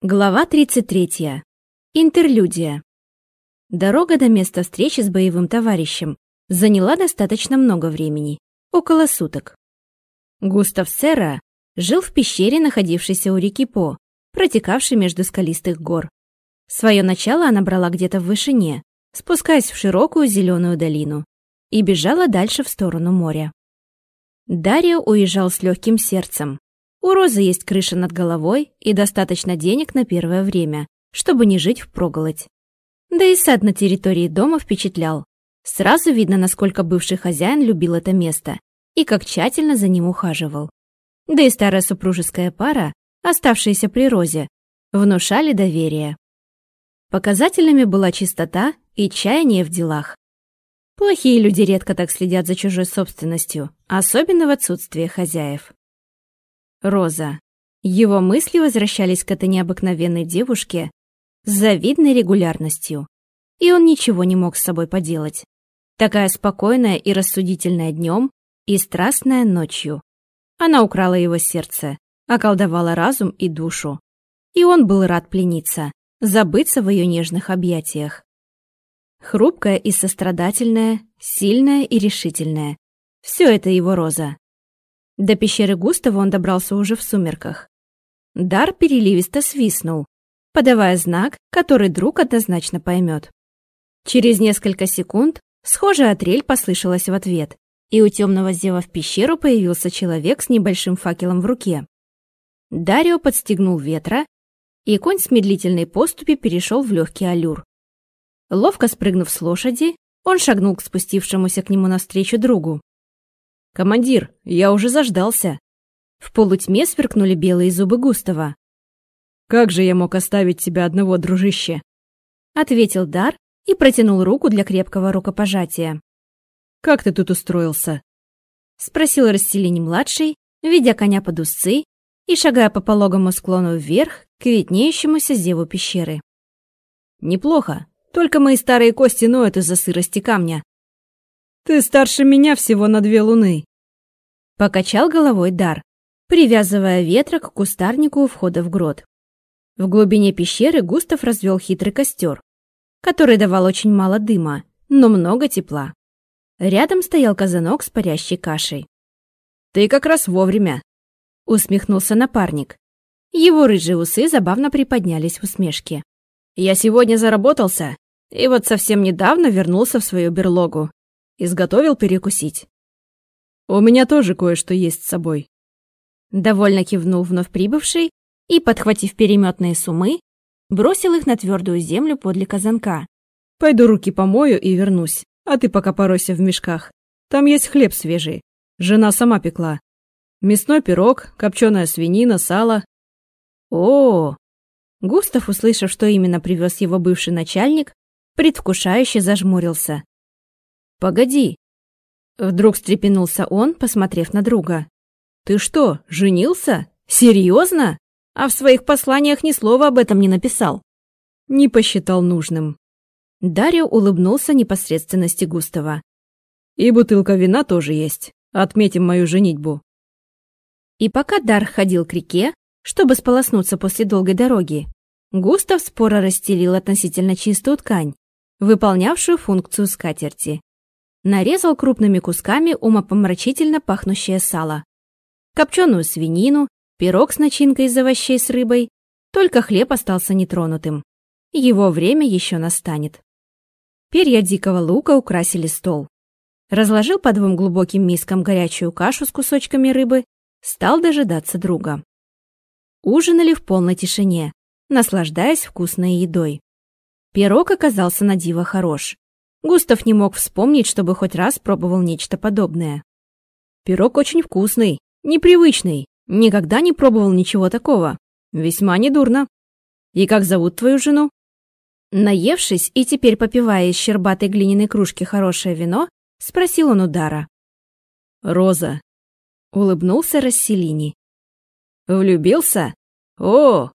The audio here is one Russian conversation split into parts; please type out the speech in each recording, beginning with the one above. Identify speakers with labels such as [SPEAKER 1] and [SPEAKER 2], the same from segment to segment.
[SPEAKER 1] Глава 33. Интерлюдия. Дорога до места встречи с боевым товарищем заняла достаточно много времени, около суток. Густав Сера жил в пещере, находившейся у реки По, протекавшей между скалистых гор. Свое начало она брала где-то в вышине, спускаясь в широкую зеленую долину, и бежала дальше в сторону моря. Дарио уезжал с легким сердцем, у Розы есть крыша над головой и достаточно денег на первое время, чтобы не жить впроголодь. Да и сад на территории дома впечатлял. Сразу видно, насколько бывший хозяин любил это место и как тщательно за ним ухаживал. Да и старая супружеская пара, оставшаяся при Розе, внушали доверие. Показателями была чистота и чаяние в делах. Плохие люди редко так следят за чужой собственностью, особенно в отсутствие хозяев. Роза. Его мысли возвращались к этой необыкновенной девушке с завидной регулярностью, и он ничего не мог с собой поделать. Такая спокойная и рассудительная днем и страстная ночью. Она украла его сердце, околдовала разум и душу. И он был рад плениться, забыться в ее нежных объятиях. Хрупкая и сострадательная, сильная и решительная. Все это его Роза. До пещеры Густава он добрался уже в сумерках. Дар переливисто свистнул, подавая знак, который друг однозначно поймет. Через несколько секунд схожая трель послышалась в ответ, и у темного зева в пещеру появился человек с небольшим факелом в руке. Дарио подстегнул ветра, и конь с медлительной поступи перешел в легкий аллюр. Ловко спрыгнув с лошади, он шагнул к спустившемуся к нему навстречу другу. «Командир, я уже заждался!» В полутьме сверкнули белые зубы Густава. «Как же я мог оставить тебя одного, дружище?» Ответил Дар и протянул руку для крепкого рукопожатия. «Как ты тут устроился?» Спросил Расселини-младший, ведя коня под узцы и шагая по пологому склону вверх к виднеющемуся зеву пещеры. «Неплохо, только мои старые кости ноют из-за сырости камня. Ты старше меня всего на две луны. Покачал головой Дар, привязывая ветра к кустарнику у входа в грот. В глубине пещеры Густав развел хитрый костер, который давал очень мало дыма, но много тепла. Рядом стоял казанок с парящей кашей. «Ты как раз вовремя», — усмехнулся напарник. Его рыжие усы забавно приподнялись в усмешке. «Я сегодня заработался, и вот совсем недавно вернулся в свою берлогу. Изготовил перекусить. «У меня тоже кое-что есть с собой». Довольно кивнул вновь прибывший и, подхватив переметные сумы, бросил их на твердую землю подле казанка. «Пойду руки помою и вернусь, а ты пока поройся в мешках. Там есть хлеб свежий. Жена сама пекла. Мясной пирог, копченая свинина, сало». О, Густав, услышав, что именно привез его бывший начальник, предвкушающе зажмурился. «Погоди, Вдруг встрепенулся он, посмотрев на друга. «Ты что, женился? Серьезно? А в своих посланиях ни слова об этом не написал». Не посчитал нужным. Дарья улыбнулся непосредственности Густава. «И бутылка вина тоже есть. Отметим мою женитьбу». И пока Дар ходил к реке, чтобы сполоснуться после долгой дороги, Густав споро расстелил относительно чистую ткань, выполнявшую функцию скатерти нарезал крупными кусками умопомрачительно пахнущее сало, копченую свинину, пирог с начинкой из овощей с рыбой, только хлеб остался нетронутым. Его время еще настанет. Перья дикого лука украсили стол. Разложил по двум глубоким мискам горячую кашу с кусочками рыбы, стал дожидаться друга. Ужинали в полной тишине, наслаждаясь вкусной едой. Пирог оказался на диво хорош. Густав не мог вспомнить, чтобы хоть раз пробовал нечто подобное. Пирог очень вкусный, непривычный. Никогда не пробовал ничего такого. Весьма недурно. И как зовут твою жену? Наевшись и теперь попивая из щербатой глиняной кружки хорошее вино, спросил он удара. «Роза», — улыбнулся Расселини. «Влюбился? О,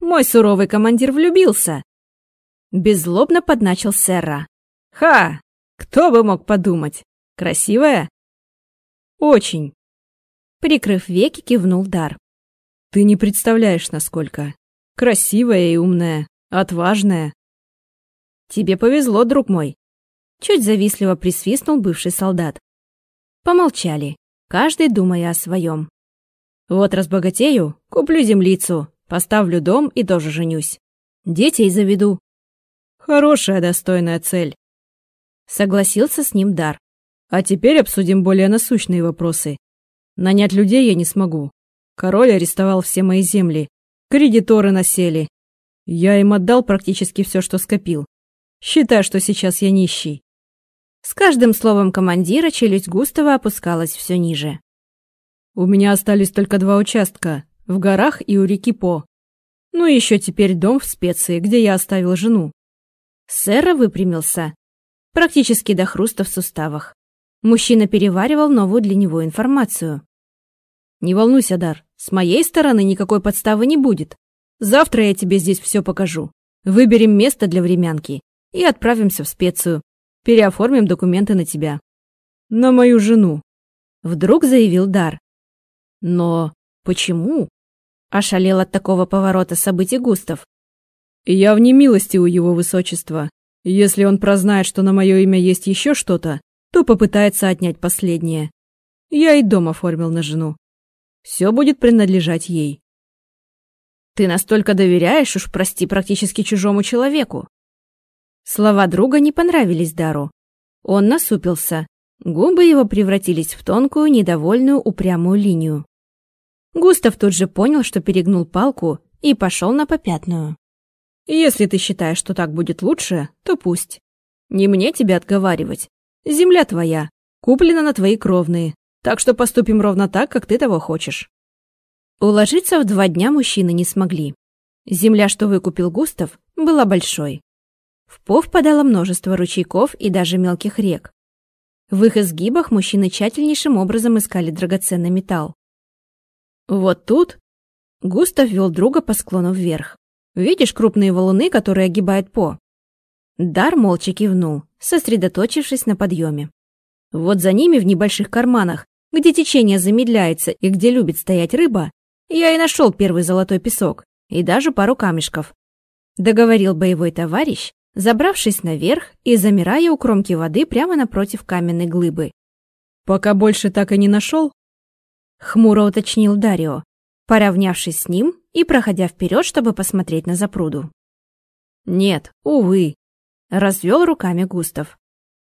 [SPEAKER 1] мой суровый командир влюбился!» Беззлобно подначил Серра. Ха! Кто бы мог подумать? Красивая? Очень. Прикрыв веки, кивнул Дар. Ты не представляешь, насколько.
[SPEAKER 2] Красивая и умная, отважная. Тебе повезло, друг мой.
[SPEAKER 1] Чуть завистливо присвистнул бывший солдат. Помолчали, каждый думая о своем.
[SPEAKER 2] Вот разбогатею, куплю землицу, поставлю дом и тоже женюсь. Детей заведу. Хорошая, достойная цель.
[SPEAKER 1] Согласился с ним Дар.
[SPEAKER 2] А теперь обсудим более насущные вопросы. Нанять людей я не смогу. Король арестовал все мои земли. Кредиторы насели. Я им отдал практически все, что скопил. Считай, что сейчас я нищий.
[SPEAKER 1] С каждым словом командира челюсть Густава опускалась все ниже.
[SPEAKER 2] У меня остались только два участка, в горах и у реки По. Ну и еще теперь дом в специи, где я оставил жену.
[SPEAKER 1] Сэра выпрямился, практически до хруста в суставах. Мужчина переваривал новую для него информацию.
[SPEAKER 2] «Не волнуйся, Дар, с моей стороны никакой подставы не будет. Завтра я тебе здесь все покажу. Выберем место для времянки и отправимся в специю. Переоформим документы на тебя. На мою жену», —
[SPEAKER 1] вдруг заявил Дар.
[SPEAKER 2] Но почему?
[SPEAKER 1] Ошалел от такого поворота событий Густав.
[SPEAKER 2] Я в немилости у его высочества. Если он прознает, что на мое имя есть еще что-то, то попытается отнять последнее. Я и дом оформил на жену. Все будет принадлежать ей.
[SPEAKER 1] Ты настолько доверяешь, уж прости, практически чужому человеку. Слова друга не понравились Дару. Он насупился. Губы его превратились в тонкую, недовольную, упрямую линию. Густав тут же понял, что перегнул палку и пошел на попятную.
[SPEAKER 2] «Если ты считаешь, что так будет лучше, то пусть. Не мне тебя отговаривать. Земля твоя, куплена на твои кровные, так что поступим ровно так, как ты того хочешь».
[SPEAKER 1] Уложиться в два дня мужчины не смогли. Земля, что выкупил Густав, была большой. В По впадало множество ручейков и даже мелких рек. В их изгибах мужчины тщательнейшим образом искали драгоценный металл. Вот тут Густав вел друга по склону вверх. Видишь крупные валуны, которые огибают По? Дар молча кивнул, сосредоточившись на подъеме. Вот за ними в небольших карманах, где течение замедляется и где любит стоять рыба, я и нашел первый золотой песок и даже пару камешков. Договорил боевой товарищ, забравшись наверх и замирая у кромки воды прямо напротив каменной глыбы.
[SPEAKER 2] «Пока больше так и не нашел?»
[SPEAKER 1] Хмуро уточнил Дарио, поравнявшись с ним и проходя вперед, чтобы посмотреть на запруду.
[SPEAKER 2] «Нет, увы», — развел руками Густав.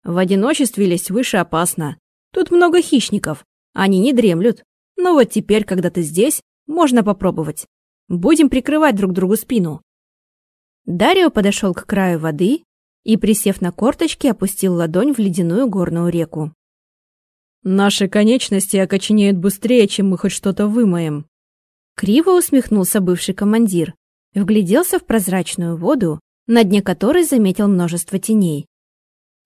[SPEAKER 2] «В одиночестве лезть выше опасно. Тут много хищников, они не дремлют. Но вот теперь, когда ты здесь, можно попробовать. Будем прикрывать друг другу спину».
[SPEAKER 1] Дарио подошел к краю воды и, присев на корточки, опустил ладонь в ледяную горную реку.
[SPEAKER 2] Наши конечности окоченеют быстрее, чем мы хоть что-то вымоем.
[SPEAKER 1] Криво усмехнулся бывший командир, вгляделся в прозрачную воду, на дне которой заметил множество теней.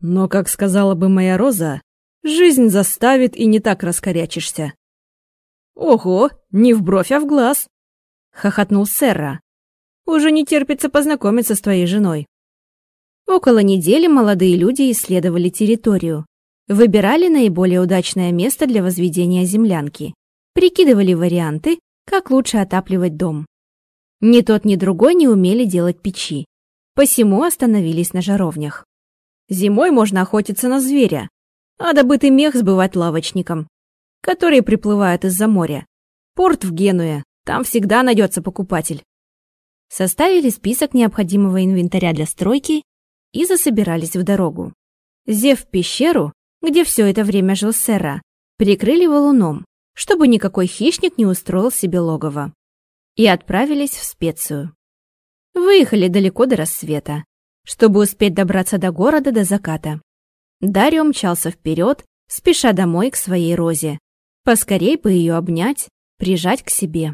[SPEAKER 2] Но, как сказала бы моя Роза, жизнь заставит и не так раскорячишься. Ого, не в бровь, а в глаз, хохотнул Серра. Уже не терпится познакомиться с твоей женой.
[SPEAKER 1] Около недели молодые люди исследовали территорию, Выбирали наиболее удачное место для возведения землянки. Прикидывали варианты, как лучше отапливать дом. Ни тот, ни другой не умели делать печи. Посему остановились на жаровнях.
[SPEAKER 2] Зимой можно охотиться на зверя, а добытый мех сбывать лавочникам, которые приплывают из-за моря. Порт в Генуе, там всегда найдется покупатель.
[SPEAKER 1] Составили список необходимого инвентаря для стройки и засобирались в дорогу. Зев пещеру, где все это время жил Сера, прикрыли валуном, чтобы никакой хищник не устроил себе логово. И отправились в специю. Выехали далеко до рассвета, чтобы успеть добраться до города до заката. Дарио мчался вперед, спеша домой к своей Розе. Поскорей бы ее обнять, прижать к себе.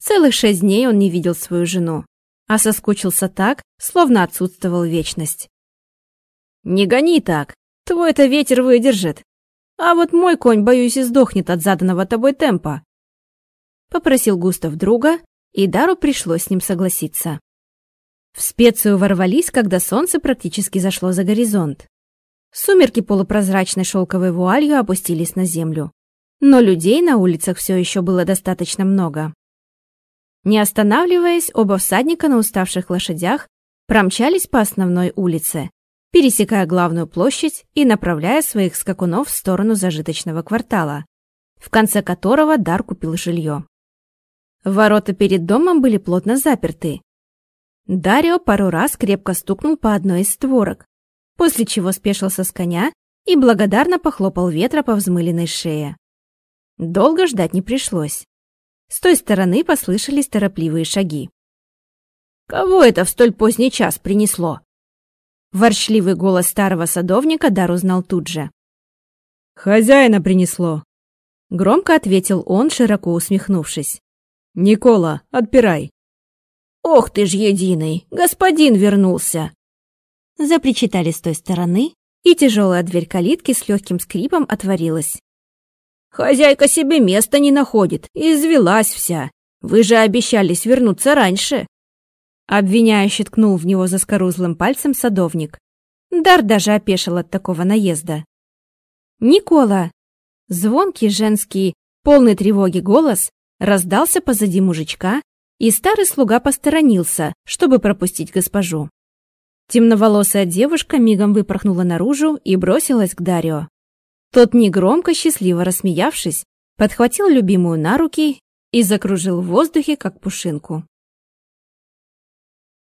[SPEAKER 1] Целых шесть дней он не видел свою жену, а соскучился так, словно отсутствовал вечность.
[SPEAKER 2] «Не гони так!» Твой-то ветер выдержит. А вот мой конь, боюсь, и сдохнет от заданного тобой темпа.
[SPEAKER 1] Попросил Густав друга, и Дару пришлось с ним согласиться. В специю ворвались, когда солнце практически зашло за горизонт. Сумерки полупрозрачной шелковой вуалью опустились на землю. Но людей на улицах все еще было достаточно много. Не останавливаясь, оба всадника на уставших лошадях промчались по основной улице, пересекая главную площадь и направляя своих скакунов в сторону зажиточного квартала, в конце которого Дар купил жилье. Ворота перед домом были плотно заперты. Дарио пару раз крепко стукнул по одной из створок, после чего спешился с коня и благодарно похлопал ветра по взмыленной шее. Долго ждать не пришлось. С той стороны послышались торопливые шаги.
[SPEAKER 2] «Кого это в столь поздний час принесло?»
[SPEAKER 1] Ворчливый голос старого садовника Дар узнал тут же.
[SPEAKER 2] «Хозяина принесло», —
[SPEAKER 1] громко ответил он, широко усмехнувшись.
[SPEAKER 2] «Никола, отпирай».
[SPEAKER 1] «Ох ты ж единый! Господин вернулся!» Запричитали с той стороны, и тяжелая дверь калитки с легким скрипом отворилась.
[SPEAKER 2] «Хозяйка себе места не находит, извелась вся. Вы же обещались вернуться раньше».
[SPEAKER 1] Обвиняюще ткнул в него заскорузлым пальцем садовник. Дар даже опешил от такого наезда. «Никола!» Звонкий женский, полный тревоги голос раздался позади мужичка, и старый слуга посторонился, чтобы пропустить госпожу. Темноволосая девушка мигом выпорхнула наружу и бросилась к Дарио. Тот негромко, счастливо рассмеявшись, подхватил любимую на руки и закружил в воздухе, как пушинку.